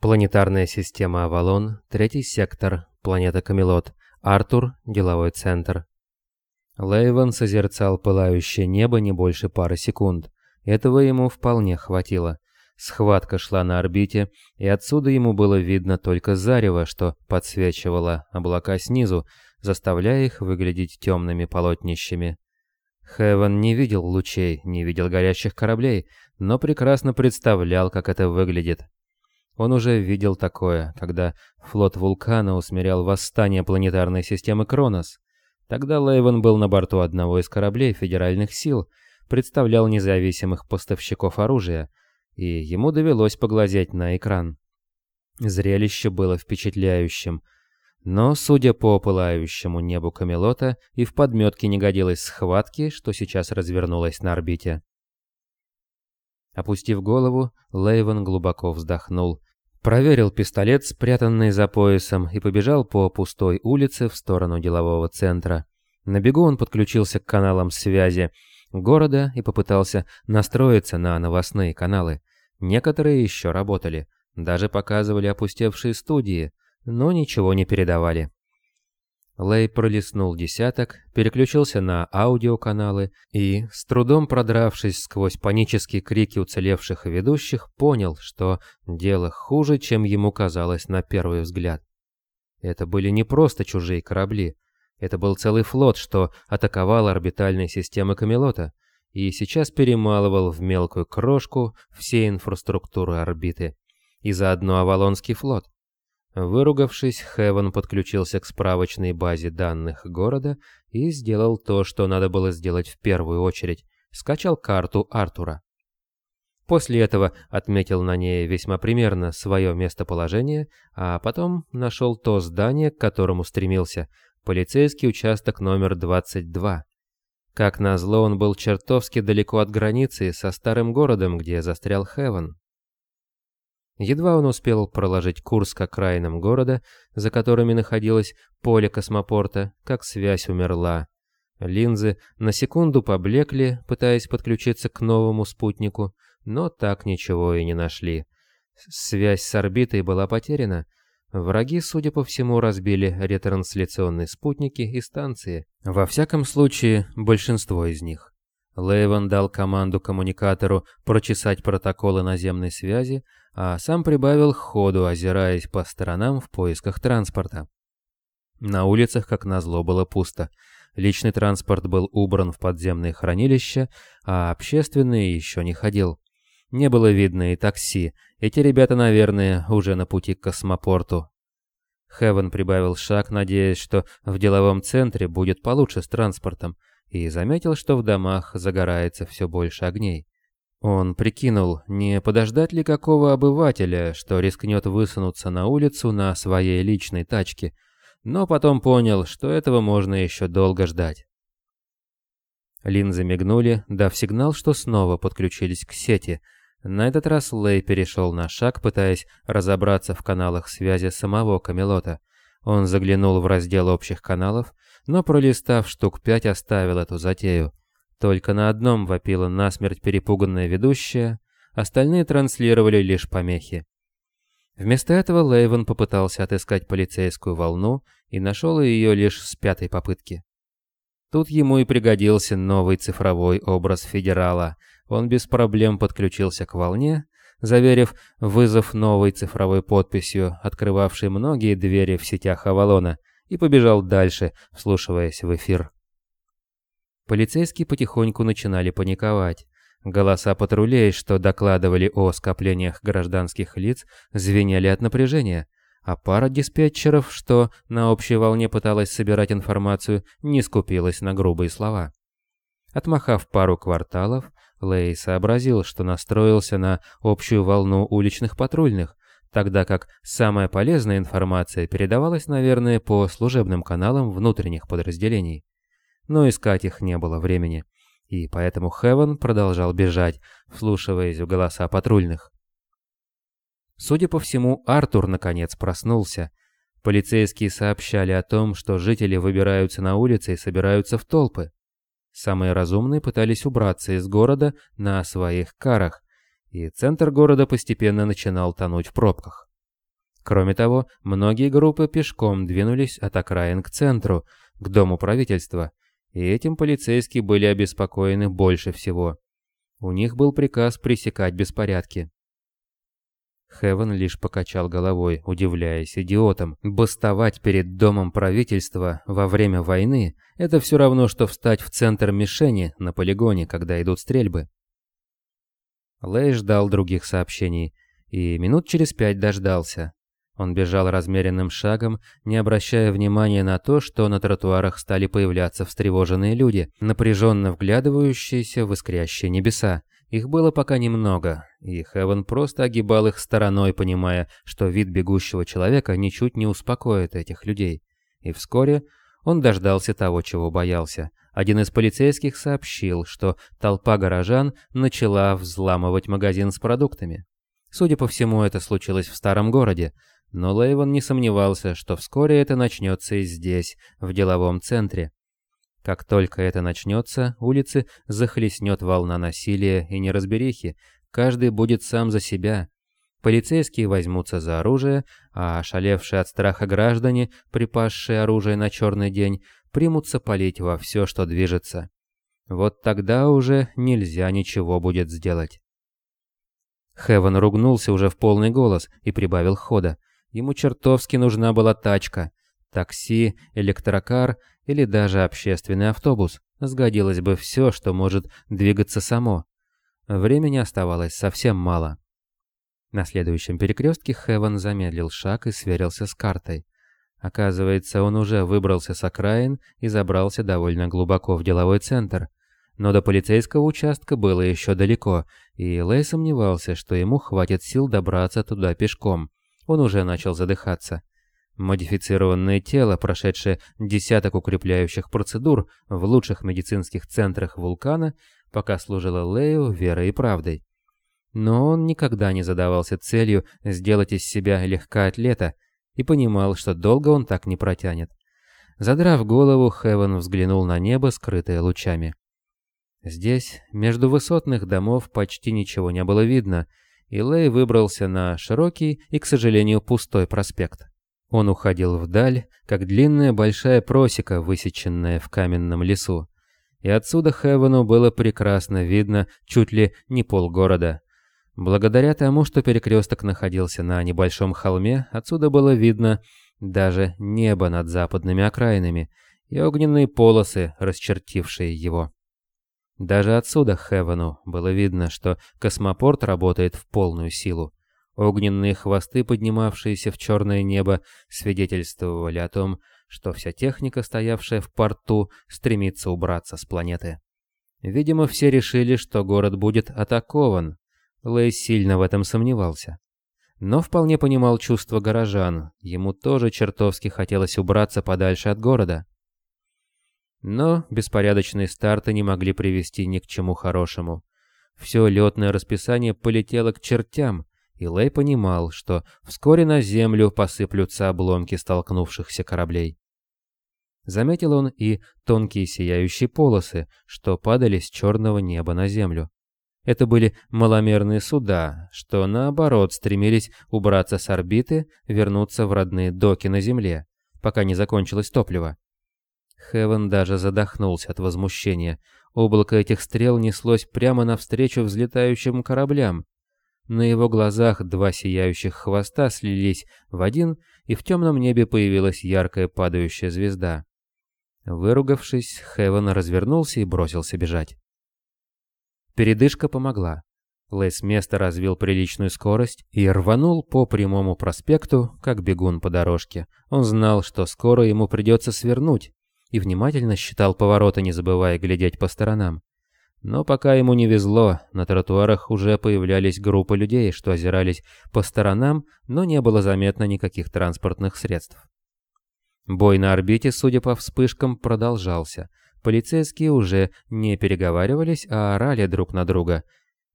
Планетарная система Авалон, третий сектор, планета Камелот, Артур, деловой центр. Лейвен созерцал пылающее небо не больше пары секунд. Этого ему вполне хватило. Схватка шла на орбите, и отсюда ему было видно только зарево, что подсвечивало облака снизу, заставляя их выглядеть темными полотнищами. Хевен не видел лучей, не видел горящих кораблей, но прекрасно представлял, как это выглядит. Он уже видел такое, когда флот Вулкана усмирял восстание планетарной системы Кронос. Тогда Лейвен был на борту одного из кораблей федеральных сил, представлял независимых поставщиков оружия, и ему довелось поглазеть на экран. Зрелище было впечатляющим, но, судя по пылающему небу Камелота, и в подметке не годилось схватки, что сейчас развернулась на орбите. Опустив голову, Лейвен глубоко вздохнул, проверил пистолет, спрятанный за поясом, и побежал по пустой улице в сторону делового центра. На бегу он подключился к каналам связи города и попытался настроиться на новостные каналы. Некоторые еще работали, даже показывали опустевшие студии, но ничего не передавали. Лэй пролистнул десяток, переключился на аудиоканалы и, с трудом продравшись сквозь панические крики уцелевших ведущих, понял, что дело хуже, чем ему казалось на первый взгляд. Это были не просто чужие корабли, это был целый флот, что атаковал орбитальные системы Камелота и сейчас перемалывал в мелкую крошку все инфраструктуры орбиты. И заодно Авалонский флот. Выругавшись, Хевен подключился к справочной базе данных города и сделал то, что надо было сделать в первую очередь. Скачал карту Артура. После этого отметил на ней весьма примерно свое местоположение, а потом нашел то здание, к которому стремился, полицейский участок номер 22. Как назло, он был чертовски далеко от границы со старым городом, где застрял Хевен. Едва он успел проложить курс к окраинам города, за которыми находилось поле космопорта, как связь умерла. Линзы на секунду поблекли, пытаясь подключиться к новому спутнику, но так ничего и не нашли. Связь с орбитой была потеряна. Враги, судя по всему, разбили ретрансляционные спутники и станции. Во всяком случае, большинство из них. Лейван дал команду коммуникатору прочесать протоколы наземной связи, а сам прибавил ходу, озираясь по сторонам в поисках транспорта. На улицах, как назло, было пусто. Личный транспорт был убран в подземные хранилища, а общественный еще не ходил. Не было видно и такси. Эти ребята, наверное, уже на пути к космопорту. Хевен прибавил шаг, надеясь, что в деловом центре будет получше с транспортом, и заметил, что в домах загорается все больше огней. Он прикинул, не подождать ли какого обывателя, что рискнет высунуться на улицу на своей личной тачке, но потом понял, что этого можно еще долго ждать. Линзы мигнули, дав сигнал, что снова подключились к сети. На этот раз Лэй перешел на шаг, пытаясь разобраться в каналах связи самого Камелота. Он заглянул в раздел общих каналов, но пролистав штук пять оставил эту затею. Только на одном вопила насмерть перепуганная ведущая, остальные транслировали лишь помехи. Вместо этого Лейвен попытался отыскать полицейскую волну и нашел ее лишь с пятой попытки. Тут ему и пригодился новый цифровой образ федерала. Он без проблем подключился к волне, заверив вызов новой цифровой подписью, открывавшей многие двери в сетях Авалона, и побежал дальше, вслушиваясь в эфир. Полицейские потихоньку начинали паниковать. Голоса патрулей, что докладывали о скоплениях гражданских лиц, звенели от напряжения, а пара диспетчеров, что на общей волне пыталась собирать информацию, не скупилась на грубые слова. Отмахав пару кварталов, Лей сообразил, что настроился на общую волну уличных патрульных, тогда как самая полезная информация передавалась, наверное, по служебным каналам внутренних подразделений но искать их не было времени. И поэтому Хевен продолжал бежать, вслушиваясь в голоса патрульных. Судя по всему, Артур наконец проснулся. Полицейские сообщали о том, что жители выбираются на улицы и собираются в толпы. Самые разумные пытались убраться из города на своих карах, и центр города постепенно начинал тонуть в пробках. Кроме того, многие группы пешком двинулись от окраин к центру, к дому правительства, и этим полицейские были обеспокоены больше всего. У них был приказ пресекать беспорядки. Хевен лишь покачал головой, удивляясь идиотам. Бастовать перед домом правительства во время войны – это все равно, что встать в центр мишени на полигоне, когда идут стрельбы. Лэй ждал других сообщений, и минут через пять дождался. Он бежал размеренным шагом, не обращая внимания на то, что на тротуарах стали появляться встревоженные люди, напряженно вглядывающиеся в искрящие небеса. Их было пока немного, и Хевен просто огибал их стороной, понимая, что вид бегущего человека ничуть не успокоит этих людей. И вскоре он дождался того, чего боялся. Один из полицейских сообщил, что толпа горожан начала взламывать магазин с продуктами. Судя по всему, это случилось в старом городе, но Лейвен не сомневался, что вскоре это начнется и здесь, в деловом центре. Как только это начнется, улицы захлестнет волна насилия и неразберихи, каждый будет сам за себя. Полицейские возьмутся за оружие, а ошалевшие от страха граждане, припасшие оружие на черный день, примутся палить во все, что движется. Вот тогда уже нельзя ничего будет сделать. Хевен ругнулся уже в полный голос и прибавил хода. Ему чертовски нужна была тачка. Такси, электрокар или даже общественный автобус. Сгодилось бы все, что может двигаться само. Времени оставалось совсем мало. На следующем перекрестке Хеван замедлил шаг и сверился с картой. Оказывается, он уже выбрался с окраин и забрался довольно глубоко в деловой центр. Но до полицейского участка было еще далеко, и Лэй сомневался, что ему хватит сил добраться туда пешком. Он уже начал задыхаться. Модифицированное тело, прошедшее десяток укрепляющих процедур в лучших медицинских центрах вулкана, пока служило Лею верой и правдой. Но он никогда не задавался целью сделать из себя легкоатлета и понимал, что долго он так не протянет. Задрав голову, Хевен взглянул на небо, скрытое лучами. Здесь, между высотных домов, почти ничего не было видно, и Лэй выбрался на широкий и, к сожалению, пустой проспект. Он уходил вдаль, как длинная большая просека, высеченная в каменном лесу. И отсюда Хевену было прекрасно видно чуть ли не полгорода. Благодаря тому, что перекресток находился на небольшом холме, отсюда было видно даже небо над западными окраинами и огненные полосы, расчертившие его. Даже отсюда Хевену было видно, что космопорт работает в полную силу. Огненные хвосты, поднимавшиеся в черное небо, свидетельствовали о том, что вся техника, стоявшая в порту, стремится убраться с планеты. Видимо, все решили, что город будет атакован. Лэй сильно в этом сомневался. Но вполне понимал чувства горожан, ему тоже чертовски хотелось убраться подальше от города. Но беспорядочные старты не могли привести ни к чему хорошему. Все летное расписание полетело к чертям, и Лэй понимал, что вскоре на землю посыплются обломки столкнувшихся кораблей. Заметил он и тонкие сияющие полосы, что падали с черного неба на землю. Это были маломерные суда, что наоборот стремились убраться с орбиты, вернуться в родные доки на Земле, пока не закончилось топливо. Хевен даже задохнулся от возмущения. Облако этих стрел неслось прямо навстречу взлетающим кораблям. На его глазах два сияющих хвоста слились в один, и в темном небе появилась яркая падающая звезда. Выругавшись, Хевен развернулся и бросился бежать. Передышка помогла. Лэй с места развил приличную скорость и рванул по прямому проспекту, как бегун по дорожке. Он знал, что скоро ему придется свернуть, и внимательно считал повороты, не забывая глядеть по сторонам. Но пока ему не везло, на тротуарах уже появлялись группы людей, что озирались по сторонам, но не было заметно никаких транспортных средств. Бой на орбите, судя по вспышкам, продолжался. Полицейские уже не переговаривались, а орали друг на друга.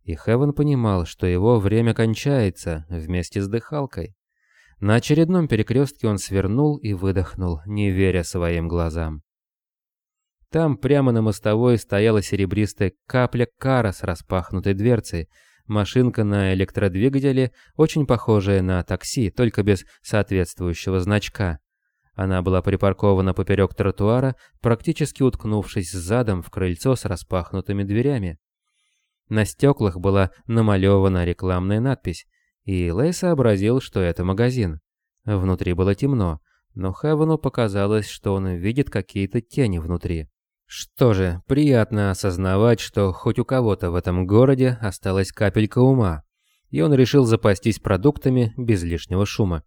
И Хевен понимал, что его время кончается вместе с дыхалкой. На очередном перекрестке он свернул и выдохнул, не веря своим глазам. Там прямо на мостовой стояла серебристая капля кара с распахнутой дверцей. Машинка на электродвигателе, очень похожая на такси, только без соответствующего значка. Она была припаркована поперек тротуара, практически уткнувшись задом в крыльцо с распахнутыми дверями. На стеклах была намалевана рекламная надпись, и Лэй сообразил, что это магазин. Внутри было темно, но Хевену показалось, что он видит какие-то тени внутри. Что же, приятно осознавать, что хоть у кого-то в этом городе осталась капелька ума, и он решил запастись продуктами без лишнего шума.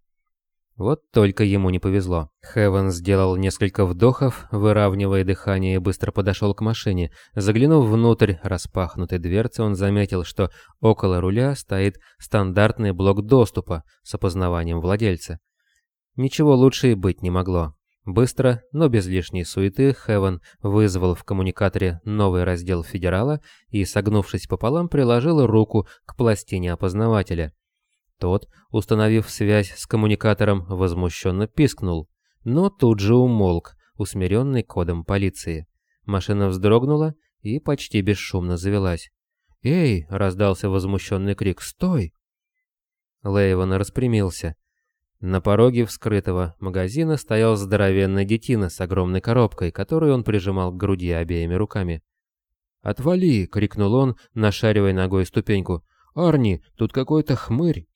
Вот только ему не повезло. Хевен сделал несколько вдохов, выравнивая дыхание, и быстро подошел к машине. Заглянув внутрь распахнутой дверцы, он заметил, что около руля стоит стандартный блок доступа с опознаванием владельца. Ничего лучше и быть не могло. Быстро, но без лишней суеты, Хевен вызвал в коммуникаторе новый раздел Федерала и, согнувшись пополам, приложил руку к пластине опознавателя. Тот, установив связь с коммуникатором, возмущенно пискнул, но тут же умолк, усмиренный кодом полиции. Машина вздрогнула и почти бесшумно завелась. «Эй!» — раздался возмущенный крик. «Стой!» Лейвен распрямился. На пороге вскрытого магазина стоял здоровенный детина с огромной коробкой, которую он прижимал к груди обеими руками. «Отвали!» — крикнул он, нашаривая ногой ступеньку. «Арни, тут какой-то хмырь!»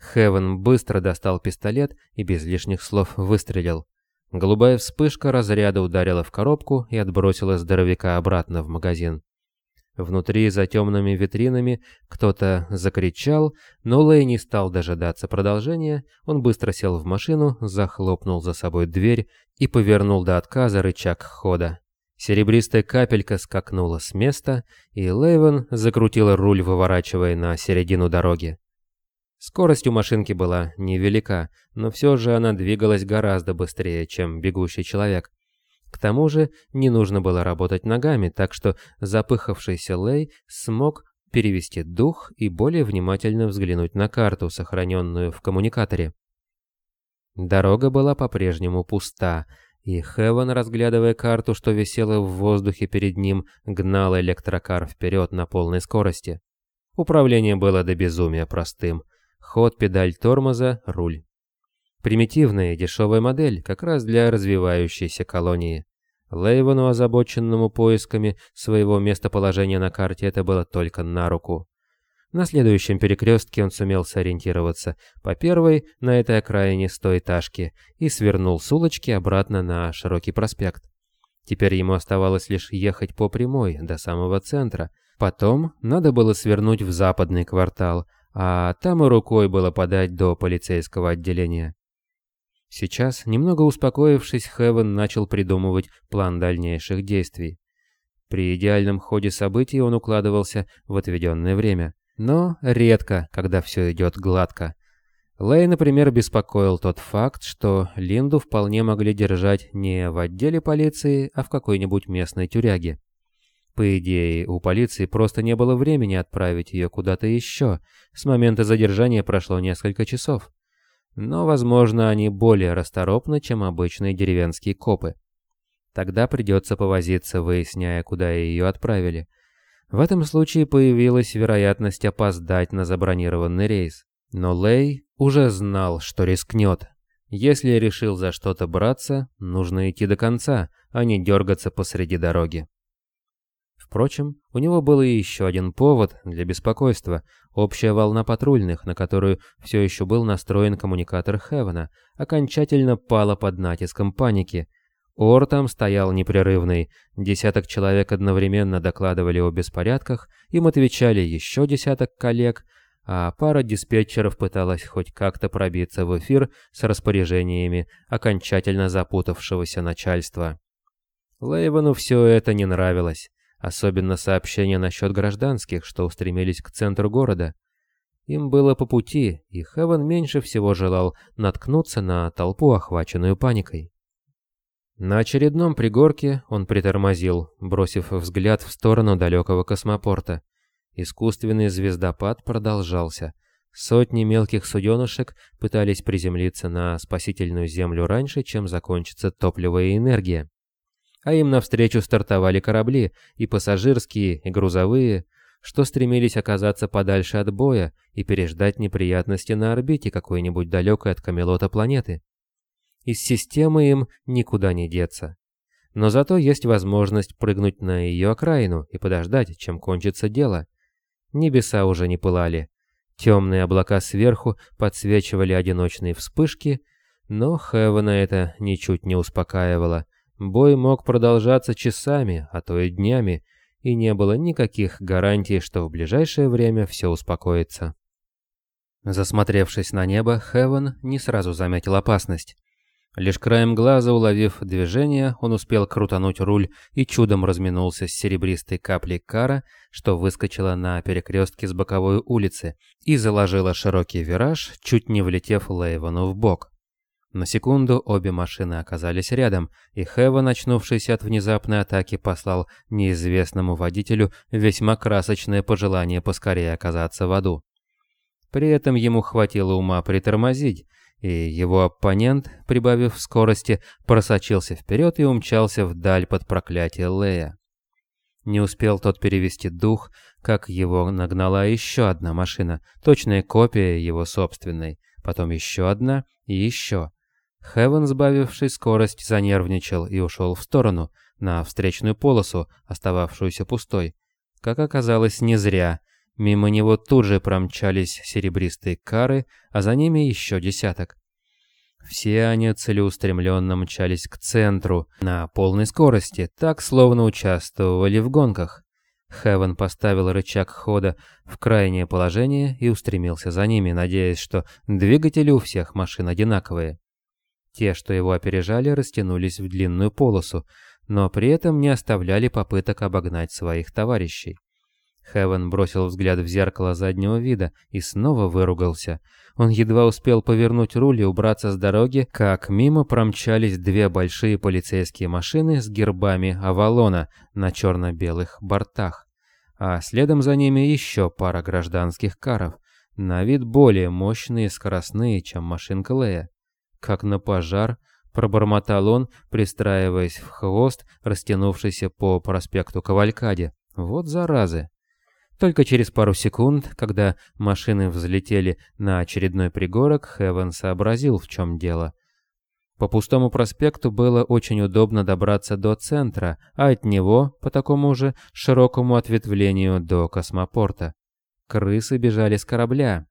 Хевен быстро достал пистолет и без лишних слов выстрелил. Голубая вспышка разряда ударила в коробку и отбросила здоровяка обратно в магазин. Внутри, за темными витринами, кто-то закричал, но Лэй не стал дожидаться продолжения, он быстро сел в машину, захлопнул за собой дверь и повернул до отказа рычаг хода. Серебристая капелька скакнула с места, и Лейвен закрутил руль, выворачивая на середину дороги. Скорость у машинки была невелика, но все же она двигалась гораздо быстрее, чем бегущий человек. К тому же не нужно было работать ногами, так что запыхавшийся Лей смог перевести дух и более внимательно взглянуть на карту, сохраненную в коммуникаторе. Дорога была по-прежнему пуста, и Хеван, разглядывая карту, что висела в воздухе перед ним, гнал электрокар вперед на полной скорости. Управление было до безумия простым. Ход, педаль тормоза, руль. Примитивная и дешевая модель, как раз для развивающейся колонии. Лейвану, озабоченному поисками своего местоположения на карте, это было только на руку. На следующем перекрестке он сумел сориентироваться по первой на этой окраине стоэтажки и свернул с улочки обратно на широкий проспект. Теперь ему оставалось лишь ехать по прямой до самого центра. Потом надо было свернуть в западный квартал, а там и рукой было подать до полицейского отделения. Сейчас, немного успокоившись, Хевен начал придумывать план дальнейших действий. При идеальном ходе событий он укладывался в отведенное время, но редко, когда все идет гладко. Лэй, например, беспокоил тот факт, что Линду вполне могли держать не в отделе полиции, а в какой-нибудь местной тюряге. По идее, у полиции просто не было времени отправить ее куда-то еще. С момента задержания прошло несколько часов но, возможно, они более расторопны, чем обычные деревенские копы. Тогда придется повозиться, выясняя, куда ее отправили. В этом случае появилась вероятность опоздать на забронированный рейс. Но Лей уже знал, что рискнет. Если решил за что-то браться, нужно идти до конца, а не дергаться посреди дороги. Впрочем, у него был и еще один повод для беспокойства – общая волна патрульных, на которую все еще был настроен коммуникатор Хевена, окончательно пала под натиском паники. Ор там стоял непрерывный, десяток человек одновременно докладывали о беспорядках, им отвечали еще десяток коллег, а пара диспетчеров пыталась хоть как-то пробиться в эфир с распоряжениями окончательно запутавшегося начальства. Лейвену все это не нравилось. Особенно сообщения насчет гражданских, что устремились к центру города. Им было по пути, и Хевен меньше всего желал наткнуться на толпу, охваченную паникой. На очередном пригорке он притормозил, бросив взгляд в сторону далекого космопорта. Искусственный звездопад продолжался. Сотни мелких суденышек пытались приземлиться на спасительную землю раньше, чем закончится топливо и энергия а им навстречу стартовали корабли, и пассажирские, и грузовые. что стремились оказаться подальше от боя и переждать неприятности на орбите какой-нибудь далекой от Камелота планеты. Из системы им никуда не деться. Но зато есть возможность прыгнуть на ее окраину и подождать, чем кончится дело. Небеса уже не пылали. Темные облака сверху подсвечивали одиночные вспышки, но Хевена это ничуть не успокаивало. Бой мог продолжаться часами, а то и днями, и не было никаких гарантий, что в ближайшее время все успокоится. Засмотревшись на небо, Хевен не сразу заметил опасность. Лишь краем глаза уловив движение, он успел крутануть руль и чудом разминулся с серебристой каплей кара, что выскочила на перекрестке с боковой улицы и заложила широкий вираж, чуть не влетев Лейвану в бок. На секунду обе машины оказались рядом, и Хэва, начнувшийся от внезапной атаки, послал неизвестному водителю весьма красочное пожелание поскорее оказаться в аду. При этом ему хватило ума притормозить, и его оппонент, прибавив скорости, просочился вперед и умчался вдаль под проклятие Лея. Не успел тот перевести дух, как его нагнала еще одна машина, точная копия его собственной, потом еще одна и еще. Хевен, сбавивший скорость, занервничал и ушел в сторону, на встречную полосу, остававшуюся пустой. Как оказалось, не зря — Мимо него тут же промчались серебристые кары, а за ними еще десяток. Все они целеустремленно мчались к центру на полной скорости, так словно участвовали в гонках. Хевен поставил рычаг хода в крайнее положение и устремился за ними, надеясь, что двигатели у всех машин одинаковые. Те, что его опережали, растянулись в длинную полосу, но при этом не оставляли попыток обогнать своих товарищей. Хевен бросил взгляд в зеркало заднего вида и снова выругался. Он едва успел повернуть руль и убраться с дороги, как мимо промчались две большие полицейские машины с гербами Авалона на черно-белых бортах. А следом за ними еще пара гражданских каров, на вид более мощные и скоростные, чем машинка Лея. Как на пожар, пробормотал он, пристраиваясь в хвост, растянувшийся по проспекту Кавалькаде. Вот заразы. Только через пару секунд, когда машины взлетели на очередной пригорок, Хевен сообразил, в чем дело. По пустому проспекту было очень удобно добраться до центра, а от него, по такому же широкому ответвлению, до космопорта. Крысы бежали с корабля.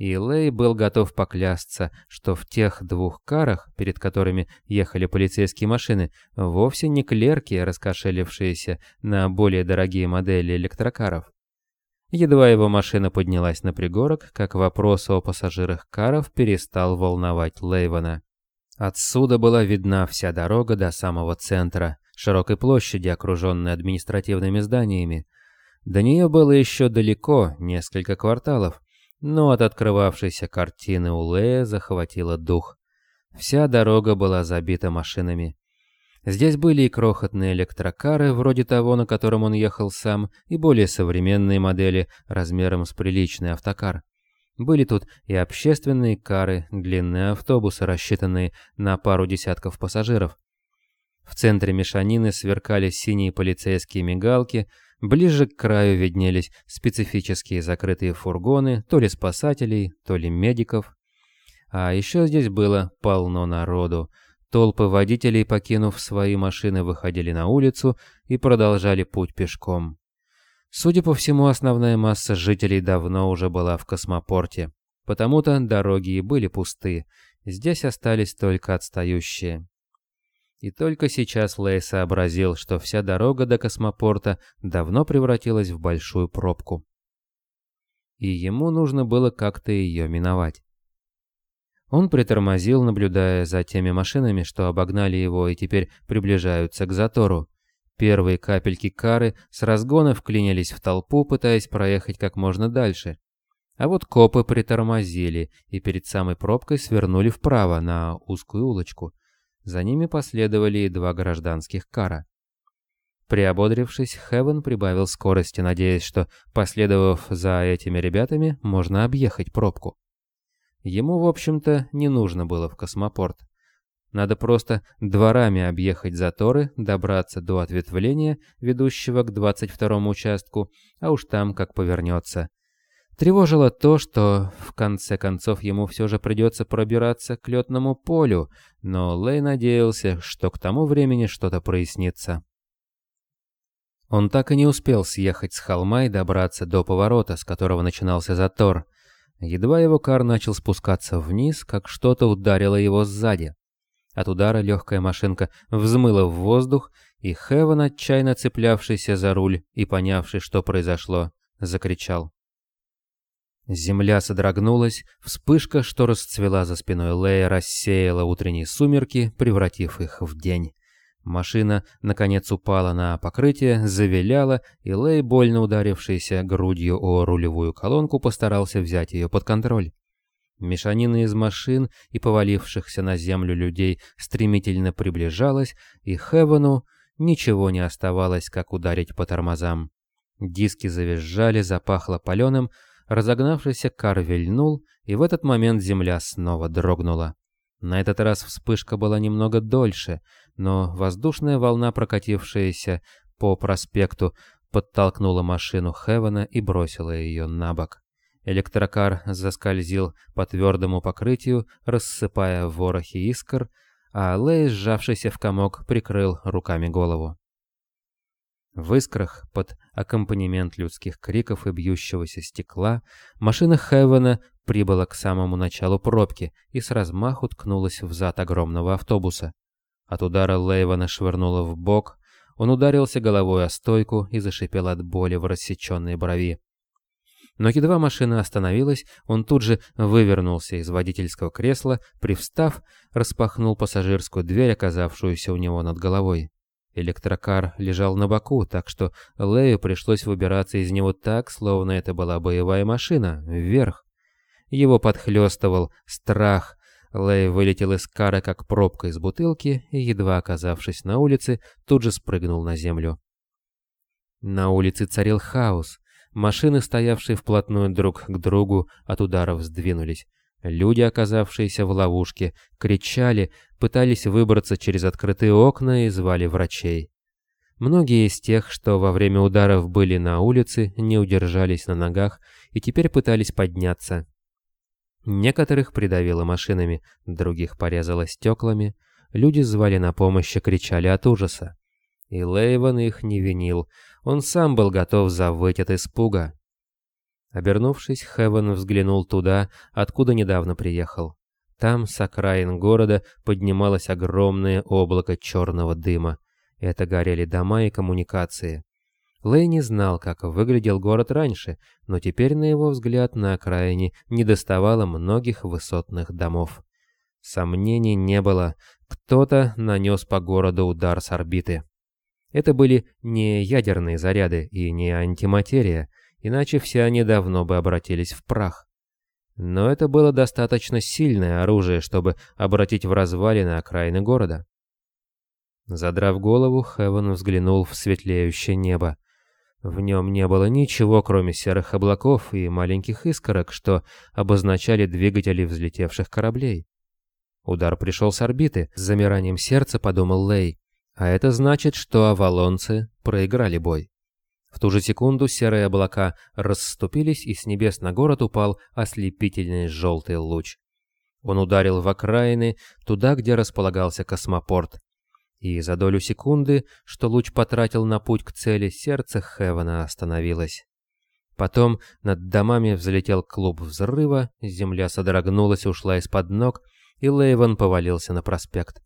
И Лей был готов поклясться, что в тех двух карах, перед которыми ехали полицейские машины, вовсе не клерки, раскошелившиеся на более дорогие модели электрокаров. Едва его машина поднялась на пригорок, как вопрос о пассажирах каров перестал волновать Лейвана. Отсюда была видна вся дорога до самого центра, широкой площади, окруженной административными зданиями. До нее было еще далеко, несколько кварталов, но от открывавшейся картины у Лея захватило дух. Вся дорога была забита машинами. Здесь были и крохотные электрокары, вроде того, на котором он ехал сам, и более современные модели размером с приличный автокар. Были тут и общественные кары, длинные автобусы, рассчитанные на пару десятков пассажиров. В центре мешанины сверкали синие полицейские мигалки, ближе к краю виднелись специфические закрытые фургоны, то ли спасателей, то ли медиков. А еще здесь было полно народу, Толпы водителей, покинув свои машины, выходили на улицу и продолжали путь пешком. Судя по всему, основная масса жителей давно уже была в космопорте, потому-то дороги и были пусты, здесь остались только отстающие. И только сейчас Лей сообразил, что вся дорога до космопорта давно превратилась в большую пробку. И ему нужно было как-то ее миновать. Он притормозил, наблюдая за теми машинами, что обогнали его и теперь приближаются к затору. Первые капельки кары с разгона вклинились в толпу, пытаясь проехать как можно дальше. А вот копы притормозили и перед самой пробкой свернули вправо на узкую улочку. За ними последовали и два гражданских кара. Приободрившись, Хевен прибавил скорости, надеясь, что, последовав за этими ребятами, можно объехать пробку. Ему, в общем-то, не нужно было в космопорт. Надо просто дворами объехать заторы, добраться до ответвления, ведущего к 22-му участку, а уж там как повернется. Тревожило то, что в конце концов ему все же придется пробираться к летному полю, но Лей надеялся, что к тому времени что-то прояснится. Он так и не успел съехать с холма и добраться до поворота, с которого начинался затор. Едва его кар начал спускаться вниз, как что-то ударило его сзади. От удара легкая машинка взмыла в воздух, и Хевен, отчаянно цеплявшийся за руль и понявший, что произошло, закричал. Земля содрогнулась, вспышка, что расцвела за спиной Лея, рассеяла утренние сумерки, превратив их в день. Машина, наконец, упала на покрытие, завиляла, и Лей, больно ударившийся грудью о рулевую колонку, постарался взять ее под контроль. Мешанина из машин и повалившихся на землю людей стремительно приближалась, и Хевену ничего не оставалось, как ударить по тормозам. Диски завизжали, запахло паленым, разогнавшийся кар вильнул, и в этот момент земля снова дрогнула. На этот раз вспышка была немного дольше, но воздушная волна, прокатившаяся по проспекту, подтолкнула машину Хевена и бросила ее на бок. Электрокар заскользил по твердому покрытию, рассыпая ворохи искр, а Лэй, сжавшийся в комок, прикрыл руками голову. В искрах, под аккомпанемент людских криков и бьющегося стекла, машина Хевена прибыла к самому началу пробки и с размаху ткнулась в зад огромного автобуса. От удара Лейвана швырнуло в бок, он ударился головой о стойку и зашипел от боли в рассеченной брови. Но едва машина остановилась, он тут же вывернулся из водительского кресла, привстав, распахнул пассажирскую дверь, оказавшуюся у него над головой. Электрокар лежал на боку, так что Лею пришлось выбираться из него так, словно это была боевая машина, вверх. Его подхлестывал страх. Лэй вылетел из кара, как пробка из бутылки, и, едва оказавшись на улице, тут же спрыгнул на землю. На улице царил хаос. Машины, стоявшие вплотную друг к другу, от ударов сдвинулись. Люди, оказавшиеся в ловушке, кричали, пытались выбраться через открытые окна и звали врачей. Многие из тех, что во время ударов были на улице, не удержались на ногах и теперь пытались подняться. Некоторых придавило машинами, других порезало стеклами. Люди звали на помощь и кричали от ужаса. И Лейван их не винил, он сам был готов завыть от испуга. Обернувшись, Хевен взглянул туда, откуда недавно приехал. Там, с окраин города, поднималось огромное облако черного дыма. Это горели дома и коммуникации. Лэй не знал, как выглядел город раньше, но теперь, на его взгляд, на окраине недоставало многих высотных домов. Сомнений не было, кто-то нанес по городу удар с орбиты. Это были не ядерные заряды и не антиматерия, иначе все они давно бы обратились в прах. Но это было достаточно сильное оружие, чтобы обратить в развалины окраины города. Задрав голову, Хевен взглянул в светлеющее небо. В нем не было ничего, кроме серых облаков и маленьких искорок, что обозначали двигатели взлетевших кораблей. Удар пришел с орбиты, с замиранием сердца подумал Лей. А это значит, что авалонцы проиграли бой. В ту же секунду серые облака расступились, и с небес на город упал ослепительный желтый луч. Он ударил в окраины, туда, где располагался космопорт. И за долю секунды, что луч потратил на путь к цели, сердце Хевена остановилось. Потом над домами взлетел клуб взрыва, земля содрогнулась и ушла из-под ног, и Лейвен повалился на проспект.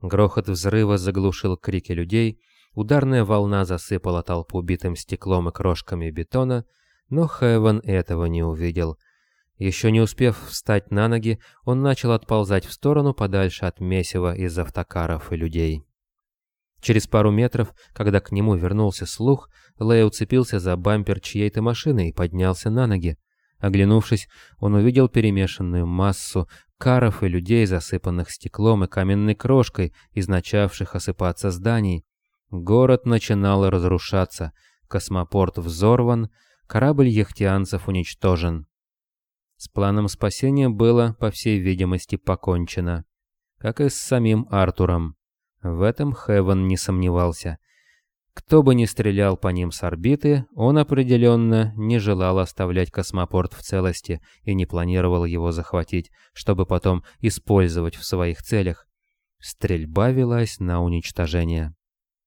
Грохот взрыва заглушил крики людей, ударная волна засыпала толпу битым стеклом и крошками бетона, но Хэвен этого не увидел. Еще не успев встать на ноги, он начал отползать в сторону подальше от месива из автокаров и людей. Через пару метров, когда к нему вернулся слух, Лэй уцепился за бампер чьей-то машины и поднялся на ноги. Оглянувшись, он увидел перемешанную массу каров и людей, засыпанных стеклом и каменной крошкой, из начавших осыпаться зданий. Город начинал разрушаться, космопорт взорван, корабль яхтианцев уничтожен. С планом спасения было, по всей видимости, покончено. как и с самим Артуром. В этом Хевен не сомневался. Кто бы ни стрелял по ним с орбиты, он определенно не желал оставлять космопорт в целости и не планировал его захватить, чтобы потом использовать в своих целях. Стрельба велась на уничтожение.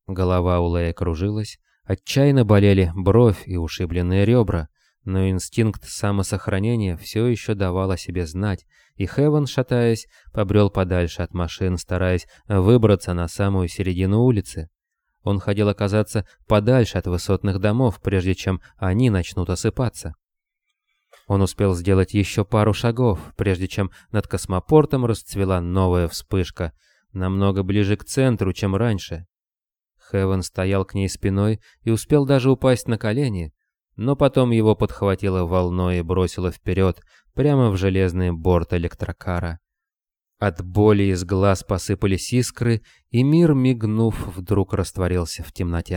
Голова у Лея кружилась, отчаянно болели бровь и ушибленные ребра, но инстинкт самосохранения все еще давал о себе знать, и Хевен, шатаясь, побрел подальше от машин, стараясь выбраться на самую середину улицы. Он хотел оказаться подальше от высотных домов, прежде чем они начнут осыпаться. Он успел сделать еще пару шагов, прежде чем над космопортом расцвела новая вспышка, намного ближе к центру, чем раньше. Хевен стоял к ней спиной и успел даже упасть на колени, но потом его подхватило волной и бросило вперед, прямо в железный борт электрокара. От боли из глаз посыпались искры, и мир, мигнув, вдруг растворился в темноте.